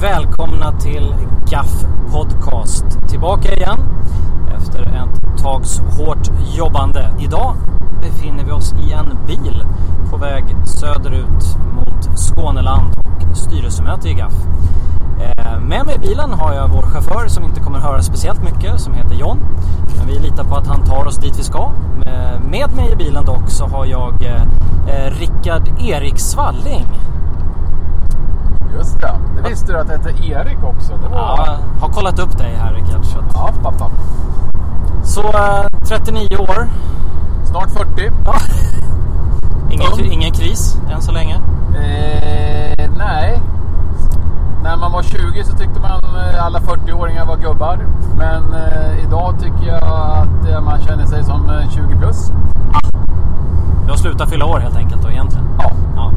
välkomna till GAF Podcast. Tillbaka igen efter ett tags hårt jobbande. Idag befinner vi oss i en bil på väg söderut mot Skåneland och styrelsemöte i GAF. Eh, med mig i bilen har jag vår chaufför som inte kommer höra speciellt mycket som heter John. Men vi litar på att han tar oss dit vi ska. Eh, med mig i bilen dock så har jag eh, Rickard Erik Svalling. Just det. Det visste du att det hette Erik också. Det var... Ja, har kollat upp dig här Rickard. Så, att... Ja, pappa. så 39 år. Snart 40. Ja. Ingen, ingen kris än så länge. Eh, nej. När man var 20 så tyckte man eh, alla 40-åringar var gubbar. Men eh, idag tycker jag att eh, man känner sig som eh, 20 plus. Du har slutat fylla år helt enkelt då egentligen? Ja. Ja.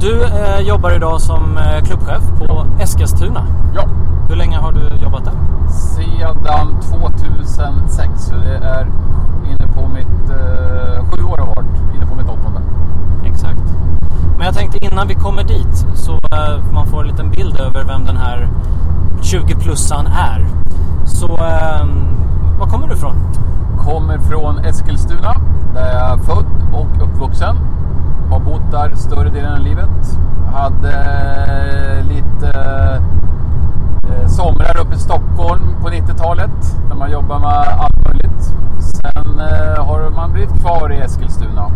Du eh, jobbar idag som eh, klubbchef på Eskilstuna. Ja. Hur länge har du jobbat där? Sedan 2006. Så det är inne på mitt... Eh, sju år har varit. Inne på mitt åttonde. Exakt. Men jag tänkte innan vi kommer dit så eh, man får en liten bild över vem den här 20-plussan är. Så eh, var kommer du ifrån? Kommer från Eskilstuna där jag är född och uppvuxen. Har bott där större delen av livet. Hade eh, lite eh, somrar uppe i Stockholm på 90-talet. Där man jobbar med allt möjligt. Sen eh, har man blivit kvar i Eskilstuna.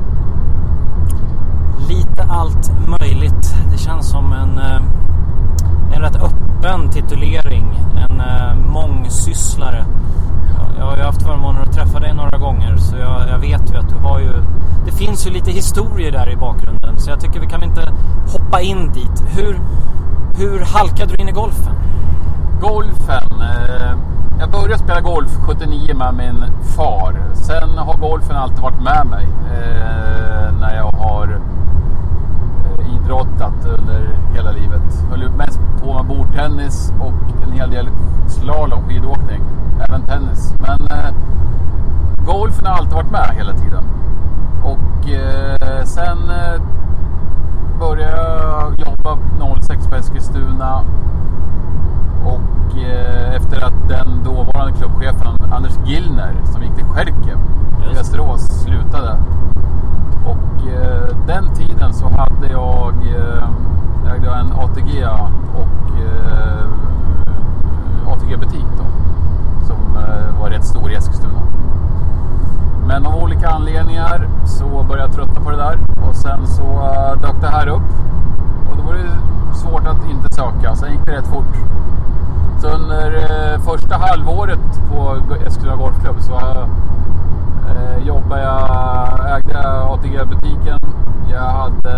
Lite allt möjligt. Det känns som en, en rätt öppen titulering. En mångsysslare. Jag- har ju haft förmånen att träffa dig några gånger så jag, jag vet ju att du har ju... Det finns ju lite historier där i bakgrunden så jag tycker vi kan inte hoppa in dit. Hur, hur halkade du in i golfen? Golfen. Eh, jag började spela golf 79 med min far. Sen har golfen alltid varit med mig eh, när jag har eh, idrottat under hela livet. Höll ju mest på med bordtennis och en hel del slalom, skidåkning. Tennis. Men eh, golfen har alltid varit med hela tiden. Och eh, sen eh, började jag jobba 06 på Eskilstuna. Och eh, efter att den dåvarande klubbchefen Anders Gillner som gick till Skärke i. Västerås slutade. Och eh, den tiden så hade jag, eh, ägde jag en ATG och eh, ATG-butik då. Som eh, var rätt stor i Eskilstuna. Men av olika anledningar så började jag tröttna på det där. Och sen så eh, dök det här upp. Och då var det svårt att inte söka. Sen gick det rätt fort. Så under eh, första halvåret på Eskilstuna Golfklubb så jobbade jag, ägde ATG-butiken. Jag hade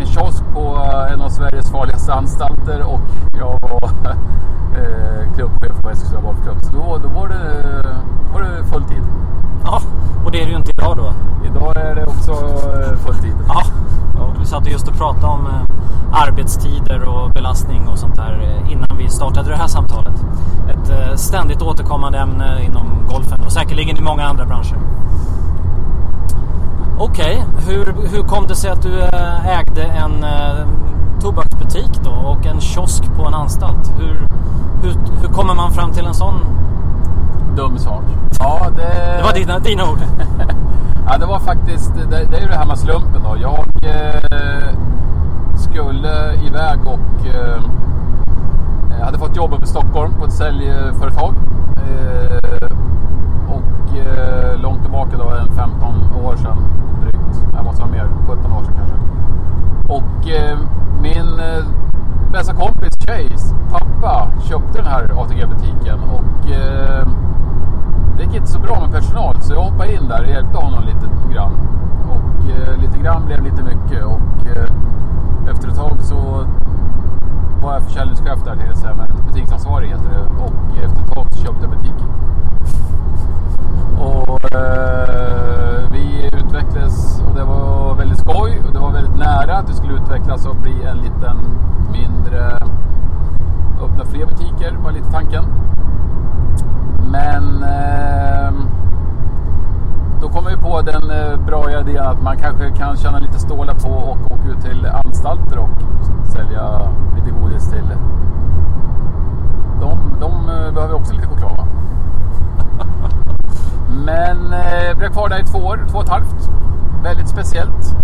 en kiosk på en av Sveriges farligaste anstalter och jag var eh, klubbchef på Eskilstuna Golfklubb. Så då, då var, det, var det fulltid. Ja, och det är det ju inte idag då. Idag är det också eh, fulltid. Ja, och vi satt ju just och pratade om eh, arbetstider och belastning och sånt där eh, innan vi startade det här samtalet. Ett eh, ständigt återkommande ämne inom golfen och säkerligen i många andra branscher. Okej, hur, hur kom det sig att du eh, ägde en eh, tobaksbutik då och en kiosk på en anstalt? Hur, hur, hur kommer man fram till en sån? Dum sak. Ja, det, Det var dina, dina ord. Ja, det var faktiskt, det, det är ju det här med slumpen då. Jag eh, skulle iväg och eh, hade fått jobb uppe i Stockholm på ett säljföretag. Eh, och eh, långt tillbaka då, en 15 år sedan drygt. Det måste vara mer, 17 år sedan kanske. Och eh, min eh, bästa kompis Chase pappa köpte den här ATG-butiken och eh, det gick inte så bra med personal så jag hoppade in där och hjälpte honom lite grann. Och eh, lite grann blev lite mycket och eh, efter ett tag så var jag försäljningschef där till så butiksansvarig heter det. Och efter ett tag så köpte jag butiken. Och eh, vi utvecklades och det var väldigt skoj och det var väldigt nära att det skulle utvecklas och bli en liten mindre öppna fler butiker var lite tanken. Men ehm, då kom vi på den eh, bra idén att man kanske kan tjäna lite stålar på och åka ut till anstalter och sälja lite godis till. De, de behöver också lite choklad va? Men eh, blev kvar där i två år, två och ett halvt. Väldigt speciellt.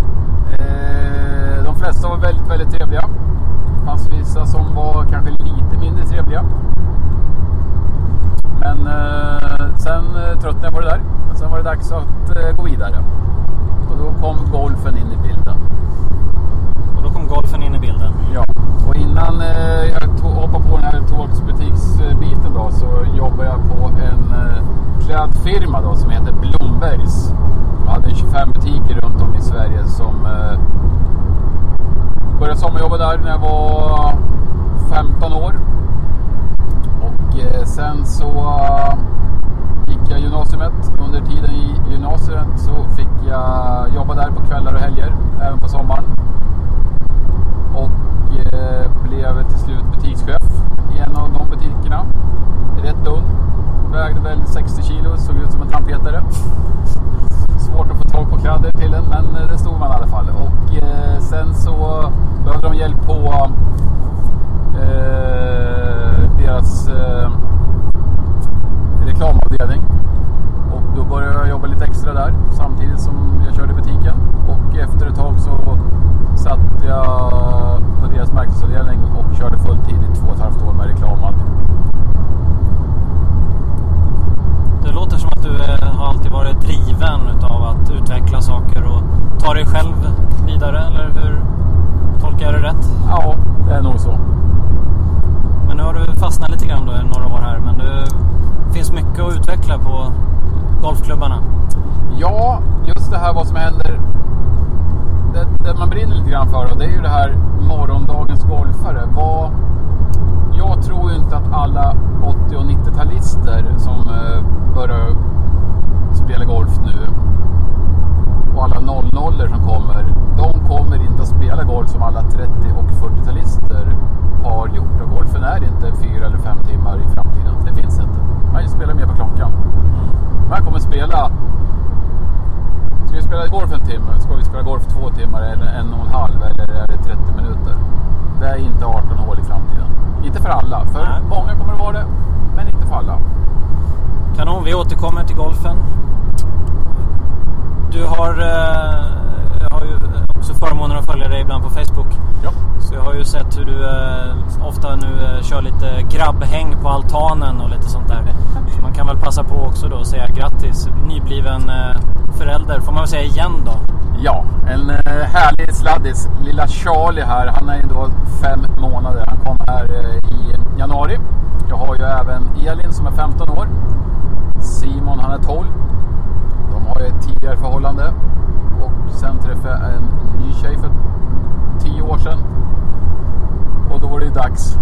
Eh, de flesta var väldigt, väldigt trevliga. Det fanns vissa som var kanske lite mindre trevliga. Men eh, sen eh, tröttnade jag på det där. Och sen var det dags att eh, gå vidare. Och då kom golfen in i bilden. Och då kom golfen in i bilden. Ja, och innan eh, jag hoppade på den här Tågsbutiksbiten då så jobbade jag på en eh, klädfirma då som heter Blombergs. Jag hade 25 butiker runt om i Sverige som eh, började sommarjobba där när jag var 15 år. Och eh, sen så eh, gick jag gymnasiet. Under tiden i gymnasiet så fick jag jobba där på kvällar och helger, även på sommaren. Och eh, blev till slut butikschef i en av de butikerna. Rätt ung. Vägde väl 60 kilo, såg ut som en trampetare. Svårt att få tag på kläder till den, men det stod man i alla fall. Och sen så behövde de hjälp på eh, deras eh, reklamavdelning. Och då började jag jobba lite extra där samtidigt som jag körde butiken. Och efter ett tag så satt jag på deras marknadsavdelning och körde fulltid i två och ett halvt år med reklam och alltihop. Det låter som att du eh, har alltid varit driven utav att utveckla saker och ta dig själv vidare, eller hur? Tolkar jag det rätt? Ja, det är nog så. Men nu har du fastnat lite grann då i några år här, men det finns mycket att utveckla på golfklubbarna. Ja, just det här vad som händer. Det, det man brinner lite grann för då, det är ju det här morgondagens golfare. Vad, jag tror ju inte att alla 80 och 90-talister som eh, börjar spela golf nu och alla 00 som kommer, de kommer inte att spela golf som alla 30 och 40-talister har gjort. Och golfen är inte fyra eller fem timmar i framtiden. Det finns inte. Man spelar mer på klockan. Man kommer spela Ska vi spela golf en timme? Ska vi spela golf två timmar eller en och en halv? Eller är det 30 minuter? Det är inte 18 hål i framtiden. Inte för alla. För Nej. många kommer det vara det. Men inte för alla. Kanon, vi återkommer till golfen. Du har, eh, jag har ju också förmånen att följa dig ibland på Facebook. Ja. Så jag har ju sett hur du eh, ofta nu eh, kör lite grabbhäng på altanen och lite sånt där. Så man kan väl passa på också då att säga grattis. Nybliven förälder, får man väl säga igen då. Ja, en härlig sladdis. Lilla Charlie här, han är ju då fem månader. Han kom här i januari. Jag har ju även Elin som är 15 år. Simon, han är 12. De har ju ett tidigare förhållande. Och sen träffade jag en ny tjej för 10 år sedan. Och då var det ju dags,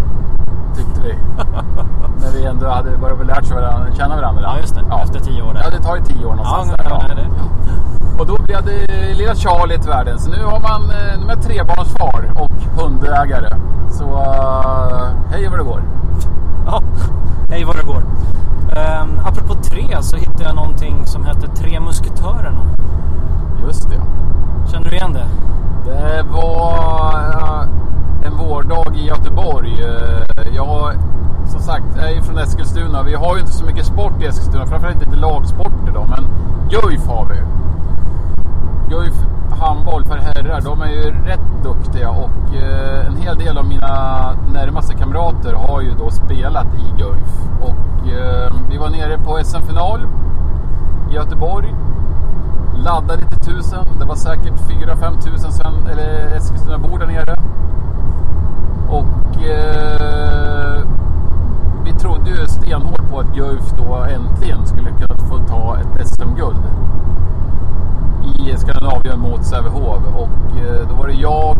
tyckte vi. När vi ändå hade börjat lärt sig varandra, känna varandra. Ja, just det. Efter 10 år där. Ja, det tar ju 10 år Ja, någonstans. ja, där, ja, och då blev det lilla Charlie till världen. Så nu har man eh, nu är jag trebarnsfar och hundägare. Så uh, hej vad det går. Ja, hej vad det går. Um, apropå tre så hittade jag någonting som heter Tre Musketörerna. Just det. Känner du igen det? Det var eh, en vårdag i Göteborg. Eh, Jag, som sagt, är ju från Eskilstuna. Vi har ju inte så mycket sport i Eskilstuna. Framförallt inte lagsporter då. Men Guif har vi. Guif handboll för herrar, de är ju rätt duktiga och eh, en hel del av mina närmaste kamrater har ju då spelat i Guif. Och eh, vi var nere på SM-final i Göteborg. Laddade till tusen. Det var säkert 4-5 tusen sen, eller Eskilstuna-bor där nere. Och eh, vi trodde ju stenhårt på att Guif då äntligen skulle kunna få ta ett SM-guld i Skandinavien mot Sävehof. Och eh, då var det jag,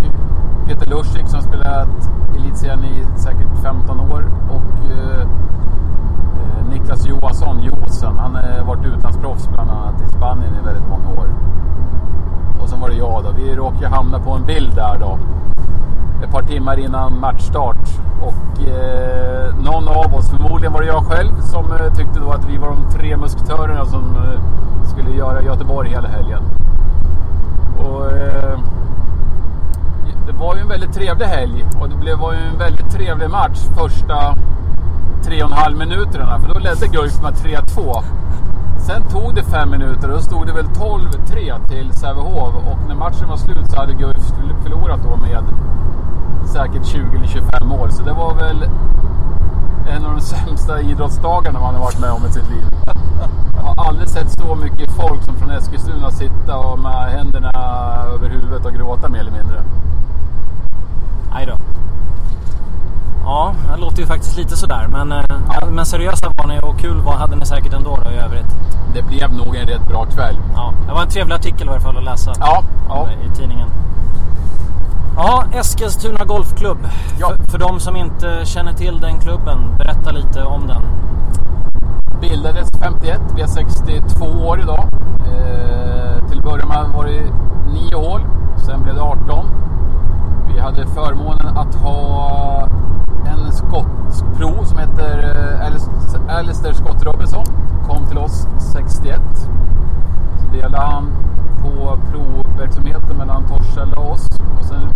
Peter Lusik som spelat elitserien i säkert 15 år och eh, eh, Niklas Johansson, Josen. Han har varit utlandsproffs bland annat i Spanien i väldigt många år. Och sen var det jag då. Vi råkade hamna på en bild där då. Ett par timmar innan matchstart. Och eh, någon av oss, förmodligen var det jag själv, som eh, tyckte då att vi var de tre musketörerna som eh, skulle göra Göteborg hela helgen. Och, eh, det var ju en väldigt trevlig helg och det blev, var ju en väldigt trevlig match första tre och en halv minuterna. För då ledde Guif med 3-2. Sen tog det fem minuter och då stod det väl 12-3 till Sävehof. Och när matchen var slut så hade Guif förlorat då med säkert 20 eller 25 mål. Så det var väl en av de sämsta idrottsdagarna man har varit med om i sitt liv. Jag har aldrig sett så mycket folk som från Eskilstuna sitta och med händerna över huvudet och gråta mer eller mindre. Nej då. Ja, det låter ju faktiskt lite sådär. Men, eh, ja. men seriösa var ni och kul var, hade ni säkert ändå då i övrigt. Det blev nog en rätt bra kväll. Ja, det var en trevlig artikel i varje fall att läsa ja, ja. i tidningen. Ja, Eskilstuna Golfklubb. Ja. För, för de som inte känner till den klubben, berätta lite om den. Bildades 51, vi är 62 år idag. Eh, till början var det 9 hål, sen blev det 18. Vi hade förmånen att ha en skottpro som heter eh, Alistair Scott Robinson. Kom till oss 61. Så delade han på provverksamheten mellan Torshälla och oss. Och sen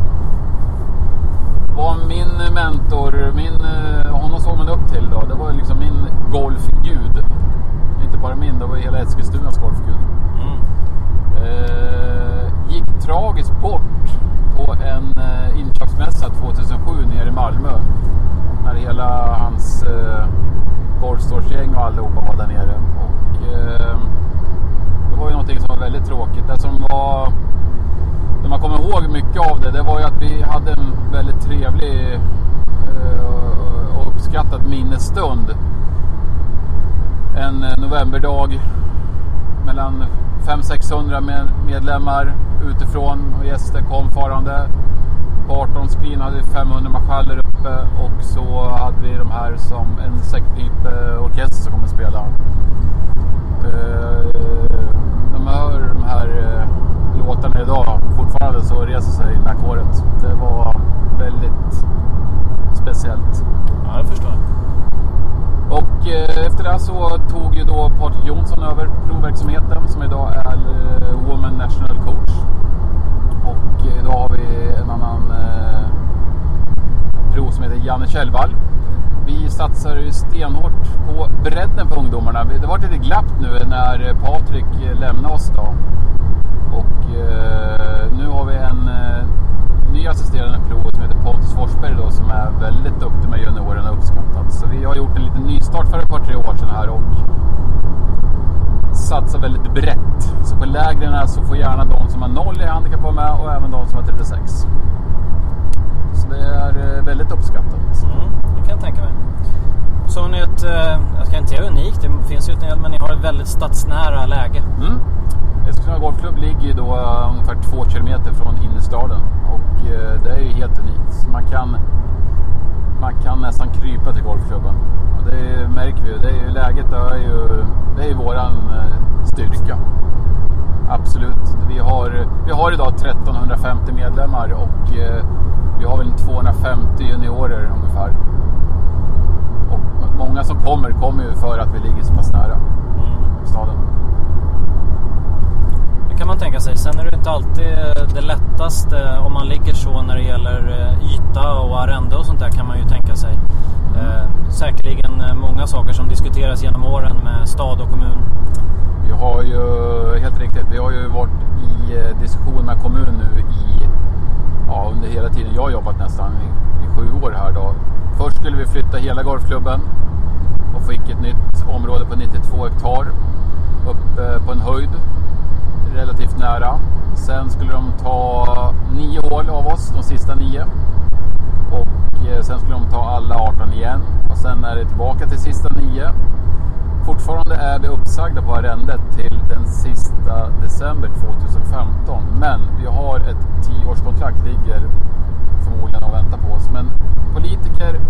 var min mentor, min, eh, honom såg man upp till då. Det var liksom min golfgud. Inte bara min, det var hela Eskilstunas golfgud. Mm. Eh, gick tragiskt bort på en eh, inköpsmässa 2007 nere i Malmö. När hela hans eh, golfstorsgäng och allihopa var där nere. Och, eh, det var ju någonting som var väldigt tråkigt. Det som var... Det man kommer ihåg mycket av det, det var ju att vi hade en väldigt trevlig eh, och uppskattad minnesstund. En eh, novemberdag mellan 500-600 medlemmar utifrån och gäster kom farande. På 18 screen hade vi 500 marschaller uppe och så hade vi de här som en säckpipeorkester som kommer spela. Eh, Eh, man hör de här eh, låtarna idag fortfarande så reser sig nackhåret. Det var väldigt speciellt. Ja, det förstår jag. Och eh, efter det så tog ju då Patrik Jonsson över provverksamheten som idag är eh, Woman National Coach. Och idag har vi en annan eh, prov som heter Janne Kjellvall. Vi satsar stenhårt på bredden på ungdomarna. Det var lite glapp nu när Patrik lämnade oss då. Och eh, nu har vi en eh, ny assisterande prov som heter Pontus Forsberg då, som är väldigt duktig med juniorerna och. Så vi har gjort en liten nystart för ett par tre år sedan här och satsar väldigt brett. Så på lägren så får gärna de som har noll i handikapp vara med och även de som har 36. Så det är eh, väldigt uppskattat. Mm, det kan jag tänka mig. Så har ni ett, eh, jag ska inte säga unikt, det finns ju ett men ni har ett väldigt stadsnära läge. Mm. Eskilstuna Golfklubb ligger då uh, ungefär två kilometer från innerstaden och det är ju helt unikt. Man kan, man kan nästan krypa till golfklubben. Och det märker vi ju. Det är ju läget det är ju, det är ju våran styrka. Absolut. Vi har, vi har idag 1350 medlemmar och vi har väl 250 juniorer ungefär. Och många som kommer, kommer ju för att vi ligger så pass nära mm. staden kan man tänka sig. Sen är det inte alltid det lättaste om man ligger så när det gäller eh, yta och arrende och sånt där kan man ju tänka sig. Eh, säkerligen eh, många saker som diskuteras genom åren med stad och kommun. Vi har ju, helt riktigt, vi har ju varit i eh, diskussion med kommun nu i, ja, under hela tiden jag har jobbat nästan, i, i sju år här då. Först skulle vi flytta hela golfklubben och fick ett nytt område på 92 hektar uppe på en höjd relativt nära. Sen skulle de ta nio hål av oss, de sista nio. Och eh, sen skulle de ta alla 18 igen. Och sen är det tillbaka till sista nio. Fortfarande är vi uppsagda på arrendet till den sista december 2015. Men vi har ett tioårskontrakt, ligger förmodligen och väntar på oss. Men politiker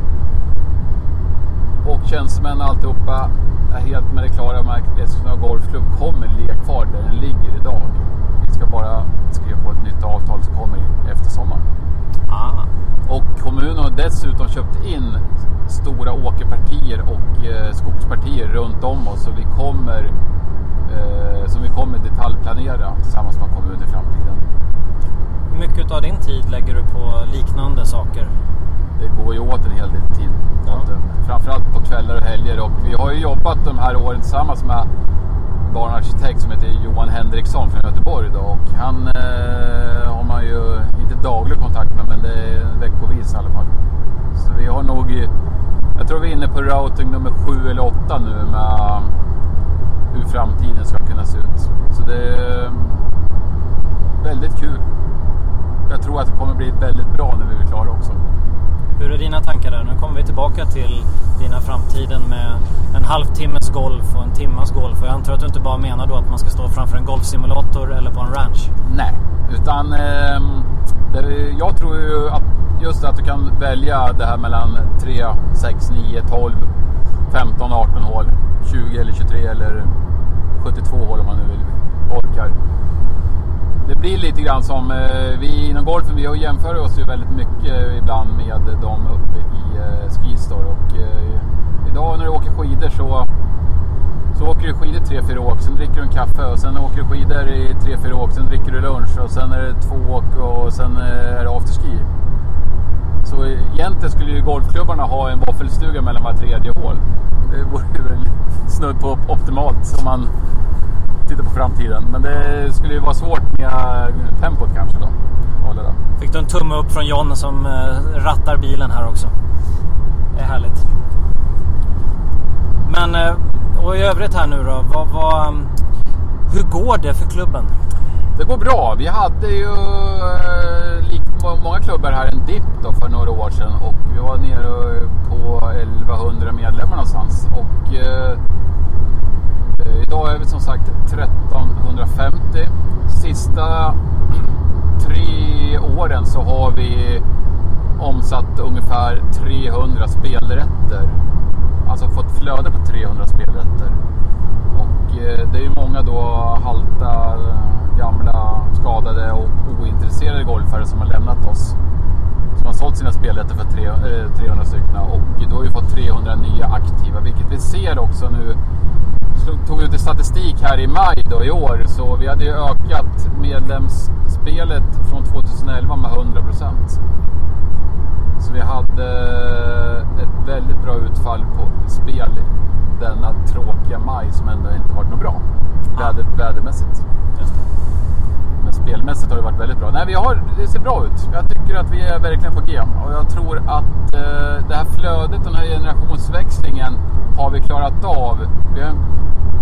och tjänstemän och alltihopa är helt med det klara med att Eskilstuna Golfklubb kommer ligga kvar där den ligger idag. Vi ska bara skriva på ett nytt avtal som kommer efter sommaren. Ah. Och kommunen har dessutom köpt in stora åkerpartier och eh, skogspartier runt om oss. Så vi kommer, eh, som vi kommer detaljplanera tillsammans med kommunen i framtiden. Hur mycket av din tid lägger du på liknande saker? Det går ju åt en hel del tid. Ja. Framförallt på kvällar och helger. Och vi har ju jobbat de här åren tillsammans med barnarkitekt som heter Johan Henriksson från Göteborg. Då. Och han eh, har man ju inte daglig kontakt med men det är veckovis i alla fall. Så vi har nog, jag tror vi är inne på routing nummer sju eller åtta nu med hur framtiden ska kunna se ut. Så det är eh, väldigt kul. Jag tror att det kommer bli väldigt bra när vi är klara också. Hur är dina tankar där? Nu kommer vi tillbaka till dina framtiden med en halvtimmes golf och en timmas golf. Och jag antar att du inte bara menar då att man ska stå framför en golfsimulator eller på en ranch? Nej, utan eh, jag tror ju att just att du kan välja det här mellan 3, 6, 9, 12, 15, 18 hål, 20 eller 23 eller 72 hål om man nu vill, orkar. Det blir lite grann som eh, vi inom golfen, vi jämför oss ju väldigt mycket eh, ibland med de uppe i eh, Skistar. Och eh, idag när du åker skidor så, så åker du skidor 3-4 åk, sen dricker du en kaffe och sen åker du skidor i 3-4 åk, sen dricker du lunch och sen är det två åk och sen eh, är det afterski. Så egentligen skulle ju golfklubbarna ha en våffelstuga mellan var tredje hål. Det vore väl snudd på optimalt om man tittar på framtiden. Men det skulle ju vara svårt med tempot kanske då. Fick du en tumme upp från John som eh, rattar bilen här också. Det är härligt. Men eh, och i övrigt här nu då. Vad, vad, hur går det för klubben? Det går bra. Vi hade ju eh, likt många klubbar här en dipp då för några år sedan och vi var nere på 1100 medlemmar någonstans. Och eh, idag är vi som sagt 1350. Sista tre åren så har vi omsatt ungefär 300 spelrätter. Alltså fått flöde på 300 spelrätter. Och eh, det är ju många då halta, gamla, skadade och ointresserade golfare som har lämnat oss. Som har sålt sina spelrätter för 300 eh, stycken. Och då har vi fått 300 nya aktiva. Vilket vi ser också nu. Tog ut statistik här i maj då i år. Så vi hade ju ökat medlemsspelet från 2011 med 100 procent. Så vi hade ett väldigt bra utfall på spel denna tråkiga maj som ändå inte varit något bra. Väder, vädermässigt. Spelmässigt har det varit väldigt bra. Nej, vi har, det ser bra ut. Jag tycker att vi är verkligen på G. Och jag tror att eh, det här flödet, den här generationsväxlingen har vi klarat av. Vi har en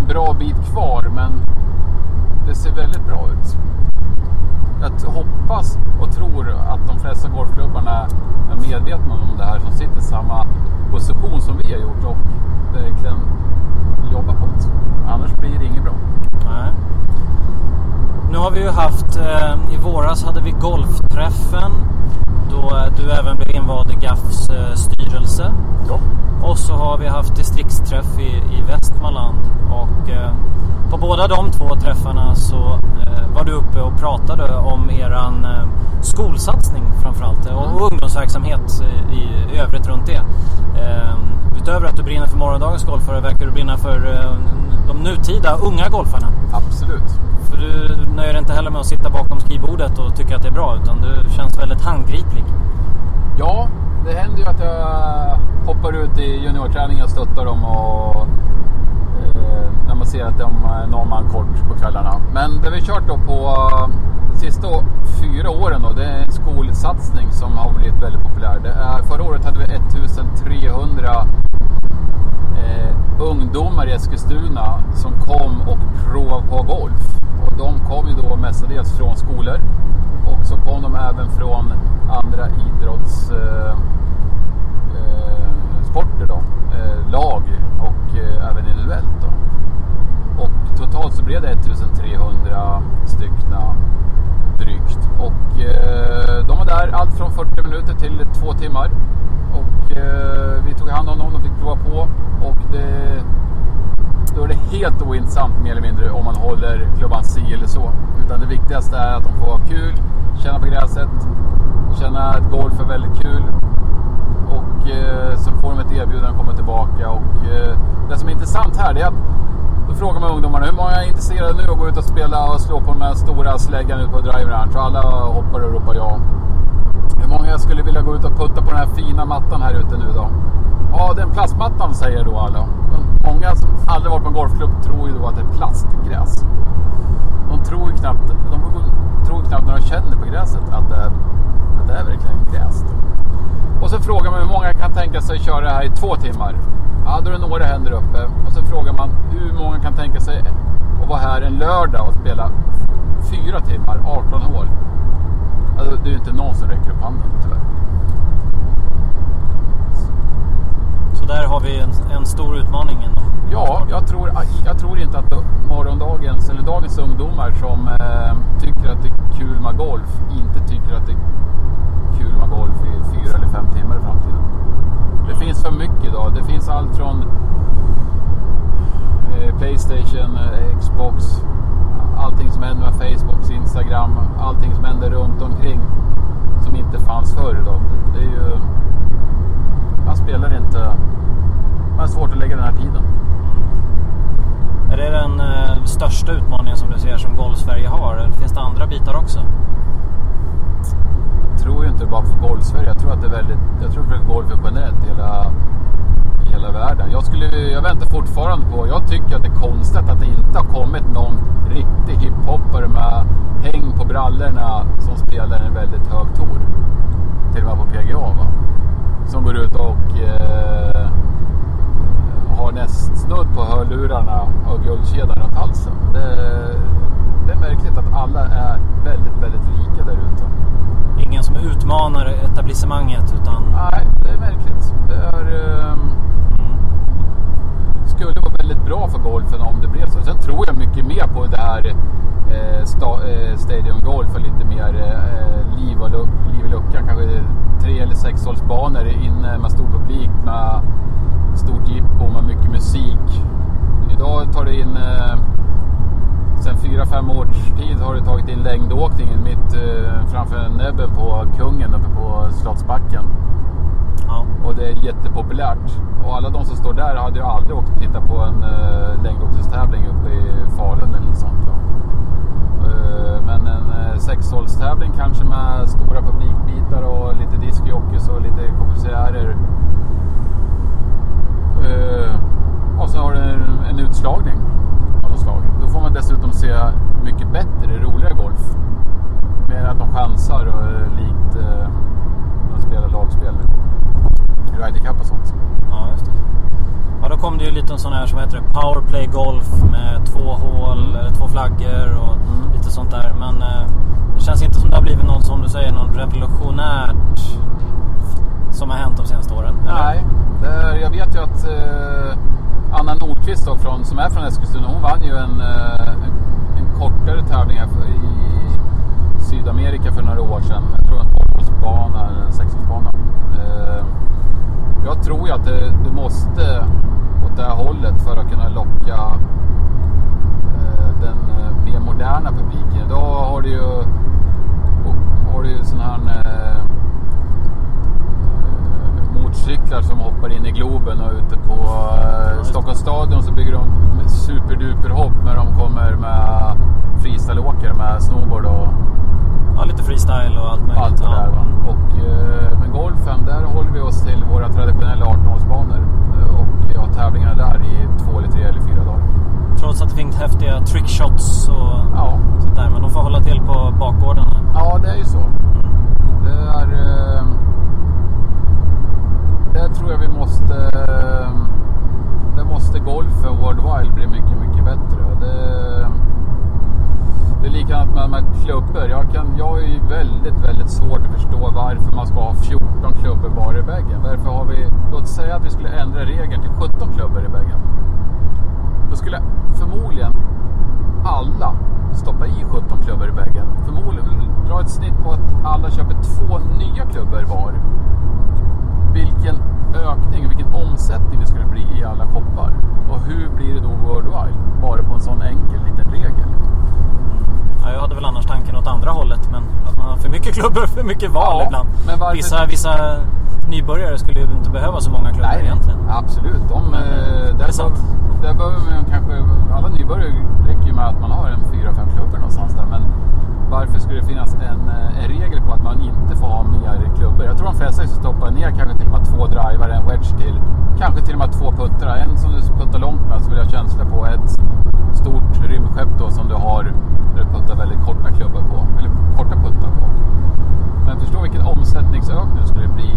bra bit kvar men det ser väldigt bra ut. Jag hoppas och tror att de flesta golfklubbarna är medvetna om det här som sitter i samma position som vi har gjort och verkligen jobbar på det. Annars blir det inget bra. Nej. Nu har vi ju haft, eh, i våras hade vi golfträffen då eh, du även blev invald i GAFs eh, styrelse. Ja. Och så har vi haft distriktsträff i, i Västmanland. Och eh, på båda de två träffarna så eh, var du uppe och pratade om eran eh, skolsatsning framförallt. Och, och ungdomsverksamhet i, i övrigt runt det. Utöver att du brinner för morgondagens golfare verkar du brinna för eh, de nutida unga golfarna. Absolut. För du nöjer dig inte heller med att sitta bakom skrivbordet och tycka att det är bra utan du känns väldigt handgriplig. Ja, det händer ju att jag hoppar ut i juniorträning och stöttar dem och eh, när man ser att de är någon man kort på kvällarna. Men det vi kört då på eh, de sista fyra åren då, det är en skolsatsning som har blivit väldigt populär. Det är, förra året hade vi 1300 eh, ungdomar i Eskilstuna som kom och provade på golf. Och de kom ju då mestadels från skolor och så kom de även från andra idrottssporter, eh, eh, då, eh, lag och eh, även individuellt då. Och totalt så blev det 1300 styckna drygt. Och eh, de var där allt från 40 minuter till två timmar. Och eh, vi tog hand om dem, de fick prova på. Och det, då är det helt ointressant mer eller mindre om man håller klubban si eller så. Utan det viktigaste är att de får ha kul, känna på gräset, känna att golf är väldigt kul. Och eh, så får de ett erbjudande att komma tillbaka. Och eh, det som är intressant här det är att då frågar man ungdomarna hur många är intresserade nu att gå ut och spela och slå på de här stora släggan ute på Drive Ranch? Och alla hoppar och ropar ja. Hur många skulle vilja gå ut och putta på den här fina mattan här ute nu då? Ja, den plastmattan säger då alla. Många som aldrig varit på en golfklubb tror ju då att det är plastgräs. De tror ju knappt, de tror knappt när de känner på gräset att det är, att det är verkligen gräs. Och så frågar man hur många kan tänka sig köra det här i två timmar. Ja, då är det några händer uppe. Och så frågar man hur många kan tänka sig att vara här en lördag och spela fyra timmar, 18 hål. Alltså, det är ju inte någon som räcker upp handen tyvärr. Så där har vi en, en stor utmaning. Inom. Ja, jag tror, jag tror inte att morgondagens, eller dagens ungdomar som eh, tycker att det är kul med golf, inte tycker att det är kul med golf i fyra eller fem timmar i framtiden. Det finns för mycket idag. Det finns allt från eh, Playstation, eh, Xbox, allting som händer med Facebook, Instagram, allting som händer runt omkring som inte fanns förr idag. Det är ju... Man spelar inte... Man har svårt att lägga den här tiden. Är det den eh, största utmaningen som du ser som Golf-Sverige har? Eller finns det andra bitar också? Jag tror ju inte bara för golfsverige. Jag tror att det är väldigt... Jag tror att golf är generellt i hela, i hela världen. Jag, skulle, jag väntar fortfarande på... Jag tycker att det är konstigt att det inte har kommit någon riktig hiphoppare med häng på brallorna som spelar en väldigt hög tour. Till och med på PGA va. Som går ut och eh, har näst snudd på hörlurarna och guldkedjan runt halsen. Det, det är märkligt att alla är väldigt, väldigt lika där ute. Ingen som utmanar etablissemanget utan... Nej, det är märkligt. Det är, eh, skulle vara väldigt bra för golfen om det blev så. Sen tror jag mycket mer på det här eh, sta, eh, Stadium Golf och lite mer eh, liv, och liv i luckan. Kanske tre eller sexhålsbanor inne med stor publik med stort jippo med mycket musik. Idag tar det in eh, sen fyra fem års tid har det tagit in längdåkningen mitt eh, framför näbben på kungen uppe på Slottsbacken. Ja. Och det är jättepopulärt. Och alla de som står där hade ju aldrig åkt och tittat på en uh, längdåkningstävling uppe i Falun eller något sånt. Uh, men en uh, sexhålstävling kanske med stora publikbitar och lite discjockeys och lite konferenciärer. Uh, och så har du en, en utslagning av något slag. Då får man dessutom se mycket bättre, roligare golf. Mer att de chansar och är likt uh, de spelar lagspel. Ryder Cup och sånt. Ja, just det. Ja, då kom det ju lite sån här som heter det, powerplay golf med två hål, eller två flaggor och Mm. lite sånt där. Men eh, det känns inte som det har blivit något, som du säger, något revolutionärt som har hänt de senaste åren. eller? Nej, det är, jag vet ju att eh, Anna Nordqvist då, från, som är från Eskilstuna, hon vann ju eh, en, en, kortare tävling här för, i Sydamerika för några år sedan. Jag tror en 12-årsbana eller en 6-årsbana. Eh, jag tror ju att det, det måste åt det här hållet för att kunna locka eh, den mer moderna publiken. Idag har du ju, har du ju sån här motorcyklar som hoppar in i Globen och ute på eh, Stockholms stadion så bygger de superduper hopp när de kommer med freestyleåkare med snowboard och Ja, lite freestyle och allt möjligt. allt det där. Va? Och eh, med golfen, där håller vi oss till våra traditionella 18-hålsbanor eh, och har tävlingarna där i två eller tre eller fyra dagar. Trots att det finns häftiga trickshots och Ja, sånt där. Men de får hålla till på bakgården. ja det är ju så. Det är... Eh, där tror jag vi måste... Ehm, där måste golfen worldwide bli mycket, mycket bättre. Det, det är likadant med, med klubbor. Jag, kan, jag är ju väldigt, väldigt svårt att förstå varför man ska ha 14 klubbor bara i väggen. Varför har vi... Låt säga att vi skulle ändra regeln till 17 klubbor i väggen. Då skulle förmodligen alla stoppa i 17 klubbor i väggen. Förmodligen dra ett snitt på att alla köper två nya klubbor var. Vilken ökning, vilken omsättning det skulle bli i alla shoppar. Och hur blir det då worldwide? Bara på en sån enkel liten regel. Ja, jag hade väl annars tanken åt andra hållet. Men att man har för mycket klubbor, för mycket val Ja, ibland. men varför- Vissa, vissa nybörjare skulle ju inte behöva så många klubbor egentligen. absolut. De, Men, eh, det är där, sant. där behöver man kanske, alla nybörjare räcker ju med att man har en fyra, fem klubbor någonstans där. Men varför skulle det finnas en, eh, en regel på att man inte får ha mer klubbor? Jag tror de flesta skulle stoppa ner kanske till och med två drivar, en wedge till. Kanske till och med två puttrar. En som du puttar långt med så vill jag känsla på. Ett stort rymdskepp då som du har där du puttar väldigt korta klubbor på. Eller korta puttar på. Men förstå vilken omsättningsökning det skulle bli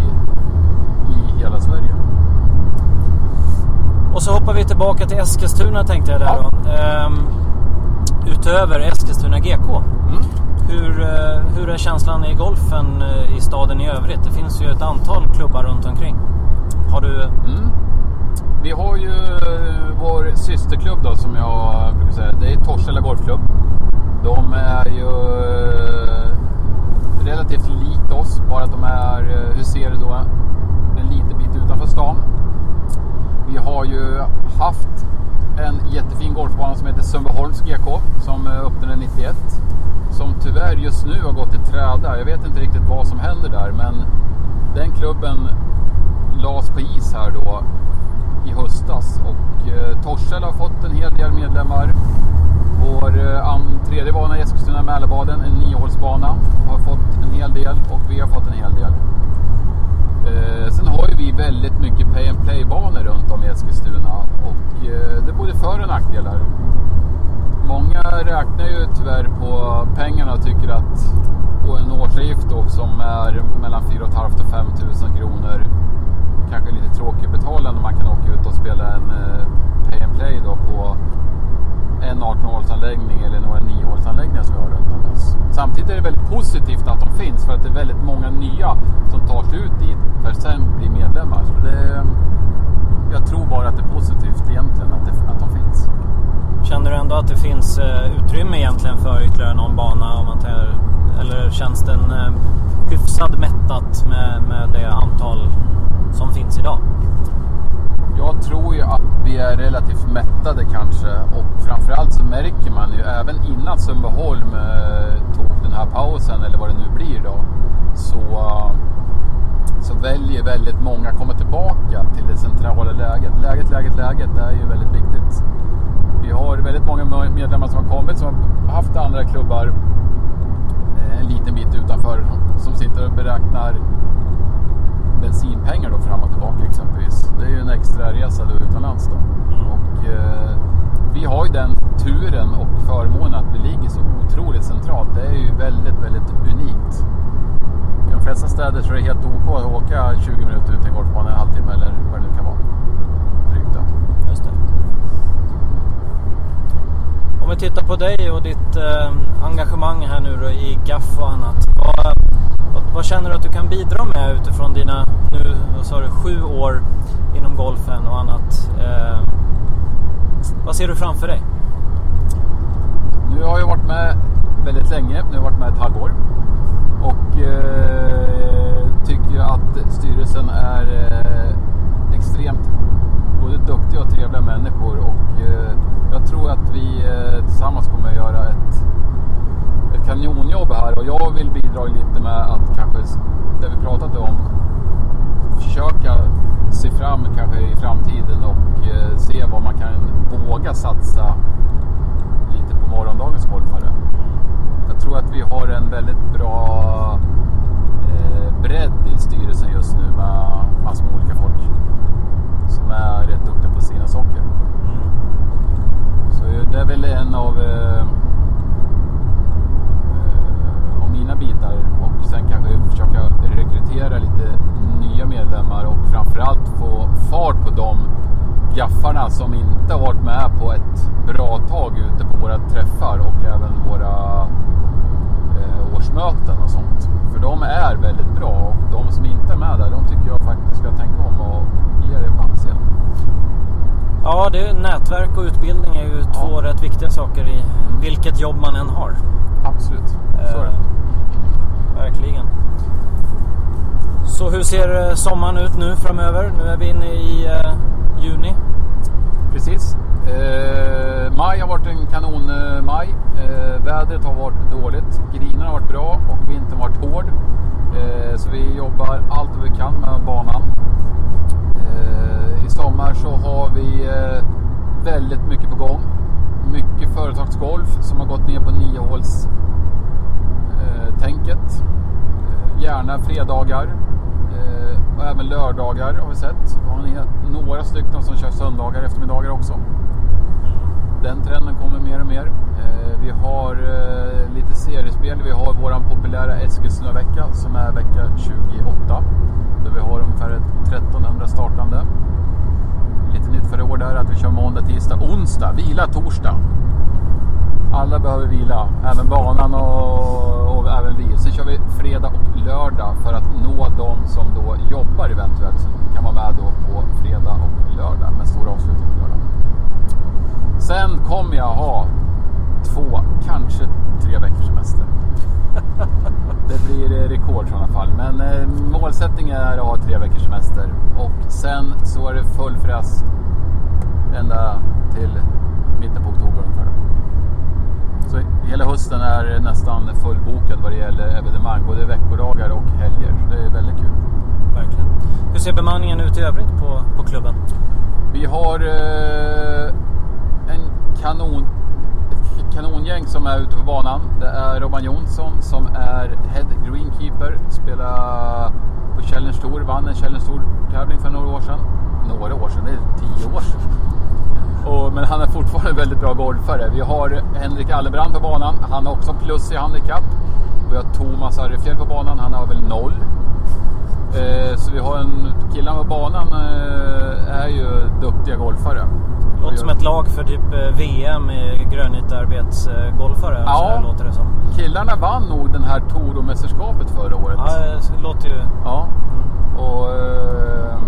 i hela Sverige. Och så hoppar vi tillbaka till Eskilstuna tänkte jag där Ja. då. Ehm, utöver Eskilstuna GK. Mm. Hur, eh, hur är känslan i golfen eh, i staden i övrigt? Det finns ju ett antal klubbar runt omkring. Har du... Mm. Vi har ju eh, vår systerklubb då som jag brukar säga. Det är Torshälla Golfklubb. De är ju relativt likt oss. Bara att de är, hur ser det då, en liten bit utanför stan. Vi har ju haft en jättefin golfbana som heter Sundbyholms GK som eh, öppnade 91. Som tyvärr just nu har gått i träda. Jag vet inte riktigt vad som händer där men den klubben lades på is här då i höstas och eh, Torshäll har fått en hel del medlemmar. Vår eh, an, tredje bana i Eskilstuna, Mälarbaden, en niohålsbana, har fått en hel del och vi har fått en hel del. Eh, sen har ju vi väldigt mycket pay and play-banor runt om i Eskilstuna och eh, det är både för och nackdelar. Många räknar ju tyvärr på pengarna och tycker att på en årsavgift då, som är mellan 4 500 och 5 000 kronor kanske lite tråkigt att betala när man kan åka ut och spela en eh, pay and play då på en 18-hålsanläggning eller några 9-hålsanläggningar som vi har runt om oss. Samtidigt är det väldigt positivt att de finns för att det är väldigt många nya som tar sig ut dit för att sen bli medlemmar. Så det, jag tror bara att det är positivt egentligen att, det, att de finns. Känner du ändå att det finns eh, utrymme egentligen för ytterligare någon bana? Om man tar, eller känns den eh, hyfsad mättat med, med det antal som finns idag? Jag tror ju att vi är relativt mättade kanske och framförallt så märker man ju även innan Sundbyholm eh, tog den här pausen eller vad det nu blir då så, eh, så väljer väldigt många att komma tillbaka till det centrala läget. Läget, läget, läget, det är ju väldigt viktigt. Vi har väldigt många medlemmar som har kommit som har haft andra klubbar eh, en liten bit utanför som sitter och beräknar bensinpengar då fram och tillbaka exempelvis. Det är ju en extra resa då utomlands då. Och, eh, vi har ju den turen och förmånen att vi ligger så otroligt centralt. Det är ju väldigt, väldigt unikt. I de flesta städer så är det helt OK att åka 20 minuter ut till en golfbana, en halvtimme eller vad det kan vara. Drygt då. Just det. Om vi tittar på dig och ditt eh, engagemang här nu då i GAF och annat. Vad, vad, känner du att du kan bidra med utifrån dina nu, vad sa du, sju år inom golfen och annat? Eh, vad ser du framför dig? Nu har jag varit med väldigt länge. Nu har jag varit med ett halvår. Och eh, tycker ju att styrelsen är eh, extremt både duktiga och trevliga människor. Och eh, jag tror att vi eh, tillsammans kommer att göra ett, ett kanonjobb här. Och jag vill bidra lite med att kanske, det vi pratade om, försöka se fram kanske i framtiden och eh, se vad man kan våga satsa lite på morgondagens golfare. Jag tror att vi har en väldigt bra eh, bredd i styrelsen just nu med massor med olika folk som är rätt duktiga på sina saker. Så det är väl en av, eh, eh, mina bitar och sen kanske försöka rekrytera lite nya medlemmar och framförallt få fart på de gaffarna som inte har varit med på ett bra tag ute på våra träffar och även våra eh, årsmöten och sånt. För de är väldigt bra och de som inte är med där, de tycker jag faktiskt ska tänka om och ge det en chans igen. Ja, det är nätverk och utbildning är ju två rätt viktiga saker i vilket jobb man än har. Absolut, så är det. Verkligen. Så hur ser eh, sommaren ut nu framöver? Nu är vi inne i eh, juni. Precis. Eh, maj har varit en kanon-maj. Eh, eh, vädret har varit dåligt. grinen har varit bra och vintern har varit hård. Eh, så vi jobbar allt vi kan med banan. Eh, I sommar så har vi eh, väldigt mycket på gång. Mycket företagsgolf som har gått ner på niohåls Eh, tänket. Eh, gärna fredagar eh, och även lördagar har vi sett. Vi har några stycken som kör söndagar eftermiddagar också. Den trenden kommer mer och mer. Vi har lite seriespel. Vi har vår populära Eskilstuna-vecka som är vecka 28. Där vi har ungefär 1300 startande. Lite nytt för i år där att vi kör måndag, tisdag, onsdag, vila torsdag. Alla behöver vila, även banan och, och även vi. Sen kör vi fredag och lördag för att nå de som då jobbar eventuellt. Så kan vara med då på fredag och lördag med stor avslutning på lördag. Sen kommer jag ha två, kanske tre veckors semester. Det blir eh, rekord i sådana fall. Men eh, målsättningen är att ha tre veckors semester. Och sen så är det full fräs ända till mitten på oktober ungefär. Då hela hösten är nästan fullbokad vad det gäller evenemang. Både veckodagar och helger. Så det är väldigt kul. Verkligen. Hur ser bemanningen ut i övrigt på, på klubben? Vi har eh, en kanon, ett kanongäng som är ute på banan. Det är Robban Jonsson som är Head Greenkeeper. Spelar på Challenge Tour. Vann en Challenge Tour-tävling för några år sedan. Några år sedan? Det är tio år sedan. Och, men han är fortfarande väldigt bra golfare. Vi har Henrik Allebrand på banan. Han har också plus i handikapp. Vi har Thomas Arrefjäll på banan. Han har väl noll. Eh, så vi har en... Killarna på banan eh, är ju duktiga golfare. Låter som ett lag för typ eh, VM i grönytarbetsgolfare. Ja. låter det som. Killarna vann nog den här Toro-mästerskapet förra året. Ja, det låter ju... Ja. Och, eh,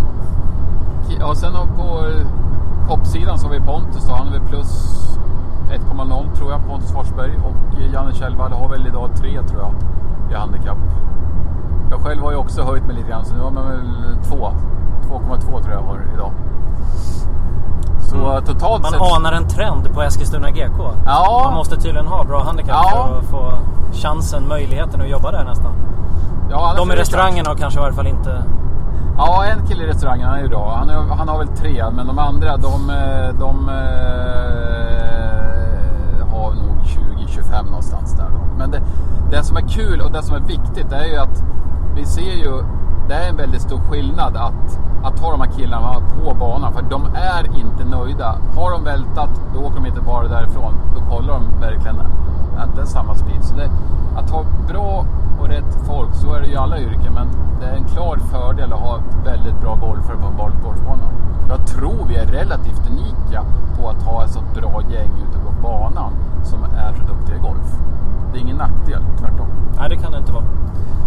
ja, sen har på koppsidan så har vi Pontus då. Han är väl plus 1,0 tror jag, Pontus Forsberg. Och Janne Kjellvall har väl idag 3 tror jag i handikapp. Jag själv har ju också höjt mig lite grann så nu har man väl 2. 2,2 tror jag har idag. Så eh, totalt Man sett... anar en trend på Eskilstuna GK. Ja. Man måste tydligen ha bra handikapp Ja. för att få chansen, möjligheten att jobba där nästan. Ja, De i restaurangerna har kanske i varje fall inte... Ja, en kille i restaurangen, han är ju bra. Han, är, han har väl tre, men de andra de, eh, de, de har nog 20-25 någonstans där. Då. Men det, det som är kul och det som är viktigt det är ju att vi ser ju, det är en väldigt stor skillnad att, att ha de här killarna på banan. För de är inte nöjda. Har de vältat, då åker de inte bara därifrån. Då kollar de verkligen att det är samma speed. Så det, att ha bra och rätt folk, så är det ju i alla yrken. Men det är en klar fördel att ha väldigt bra golfare på en golfbana. Jag tror vi är relativt unika på att ha ett så bra gäng ute på banan som är så duktiga i golf. Det är ingen nackdel, tvärtom. Nej, det kan det inte vara.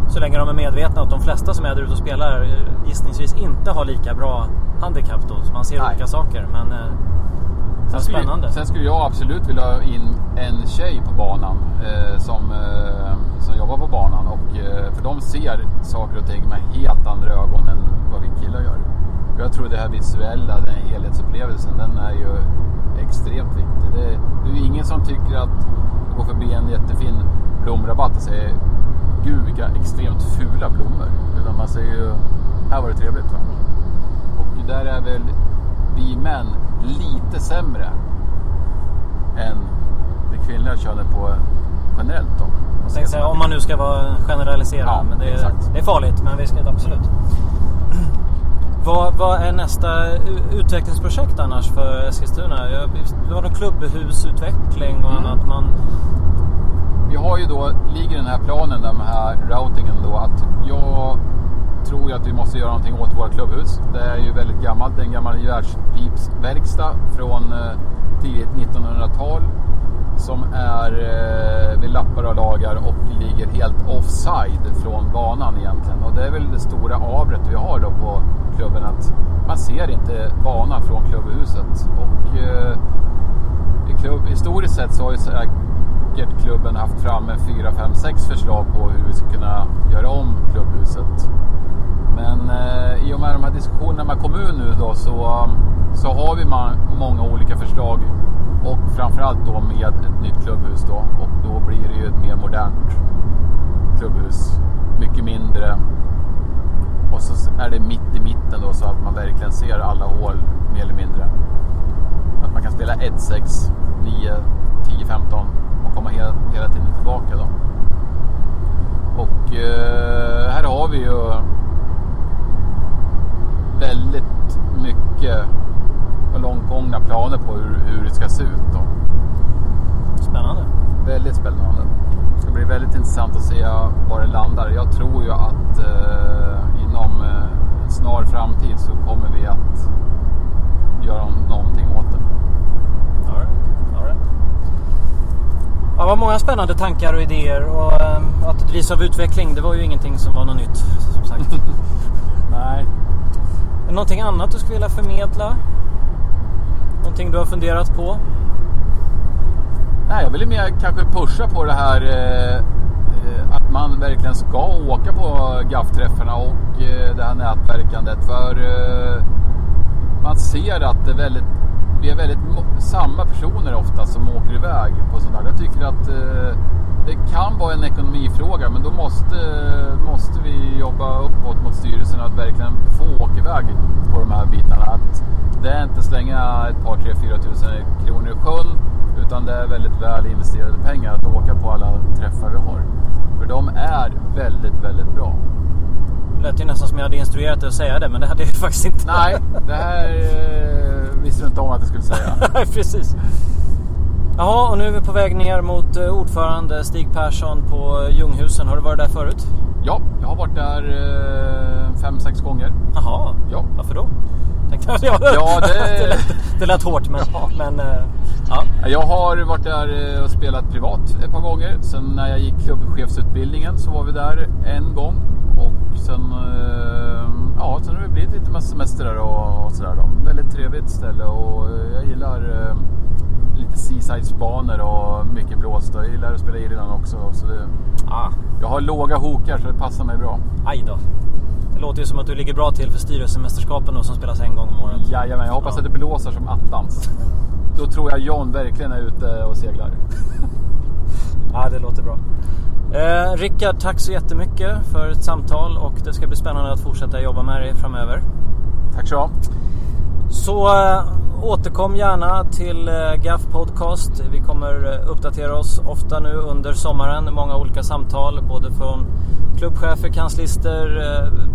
Så länge de är medvetna att de flesta som är där ute och spelar gissningsvis inte har lika bra handikapp då. Så man ser Nej. olika saker. Men eh, skulle, spännande. sen skulle jag absolut vilja ha in en tjej på banan eh, som, eh, som jobbar på banan. Och, eh, för de ser saker och ting med helt andra ögon än vad vi killar gör. Och jag tror det här visuella, den här helhetsupplevelsen, den är ju extremt viktig. Det, det är ju ingen som tycker att går förbi en jättefin blomrabatt och säger Gud vilka extremt fula blommor. Utan man säger ju, här var det trevligt. Va? Och där är väl vi män lite sämre än det kvinnliga könet på generellt då. Säga, om man nu ska vara generaliserad. Ja, men det är, det är farligt, men vi ska absolut. Vad, vad är nästa utvecklingsprojekt annars för Eskilstuna? Du har någon klubbhusutveckling och Mm. annat. Man, Vi har ju då, ligger den här planen, den här routingen då, att jag tror ju att vi måste göra någonting åt våra klubbhus. Det är ju väldigt gammalt, det är en gammal gevärspipsverkstad från eh, tidigt 1900-tal som är eh, vid lappar och lagar och ligger helt offside från banan egentligen. Och det är väl det stora avret vi har då på klubben att man ser inte banan från klubbhuset. Och eh, i klubb, historiskt sett så har ju säkert klubben haft framme 4, 5, 6 förslag på hur vi ska kunna göra om klubbhuset. Men eh, i och med de här diskussionerna med kommun nu då så, um, så har vi många olika förslag. Och framförallt då med ett nytt klubbhus då. Och då blir det ju ett mer modernt klubbhus. Mycket mindre. Och så är det mitt i mitten då så att man verkligen ser alla hål mer eller mindre. Att man kan spela 1, 6, 9, 10, 15 komma hela, hela tiden tillbaka. Då. Och eh, här har vi ju väldigt mycket långt gångna planer på hur, hur det ska se ut. Då. Spännande. Väldigt spännande. Det ska bli väldigt intressant att se var det landar. Jag tror ju att eh, inom eh, en snar framtid så kommer vi att göra någonting åt det. All right. Ja, vad många spännande tankar och idéer och um, att det drivs av utveckling det var ju ingenting som var något nytt som sagt. Nej. Är det någonting annat du skulle vilja förmedla? Någonting du har funderat på? Nej, jag vill mer kanske pusha på det här eh, eh att man verkligen ska åka på GAF-träffarna och eh, det här nätverkandet. För eh, man ser att det är väldigt, vi är väldigt samma personer ofta som åker iväg på sånt här. Jag tycker att eh, det kan vara en ekonomifråga men då måste, måste vi jobba uppåt mot styrelsen att verkligen få åka iväg på de här bitarna. Att det är inte slänga ett par, tre, fyra tusen kronor i sjön utan det är väldigt väl investerade pengar att åka på alla träffar vi har. För de är väldigt, väldigt bra. Lät ju nästan som jag hade instruerat dig att säga det men det hade jag ju faktiskt inte. Nej, det här eh, visste du inte om att jag skulle säga. Nej, precis. Jaha, och nu är vi på väg ner mot eh, ordförande Stig Persson på Ljunghusen. Har du varit där förut? Ja, jag har varit där eh, fem, sex gånger. Jaha, ja. varför då? Tänkte jag. Ja, det... det, lät, det lät hårt men... Ja. men uh, ja. Jag har varit där och spelat privat ett par gånger. Sen när jag gick klubbchefsutbildningen så var vi där en gång. Och sen, ja, sen har det blivit lite semester där och, och sådär. Väldigt trevligt ställe och jag gillar seasides-banor och mycket blåst. Jag gillar att spela Irland också. Så det, ah. Jag har låga hokar så det passar mig bra. Aj då. Det låter ju som att du ligger bra till för styrelsemästerskapen då, som spelas en gång om året. Jajamän, jag hoppas ja. att det blåser som attans. Då tror jag John verkligen är ute och seglar. ja, det låter bra. Eh, Rickard, tack så jättemycket för ett samtal och det ska bli spännande att fortsätta jobba med dig framöver. Tack så så eh, återkom gärna till eh, GAF Podcast. Vi kommer eh, uppdatera oss ofta nu under sommaren. Många olika samtal både från klubbchefer, kanslister,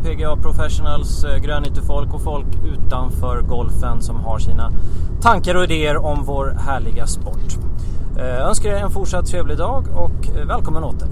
PGA Professionals, grönytefolk och folk utanför golfen som har sina tankar och idéer om vår härliga sport. Jag önskar er en fortsatt trevlig dag och välkommen åter.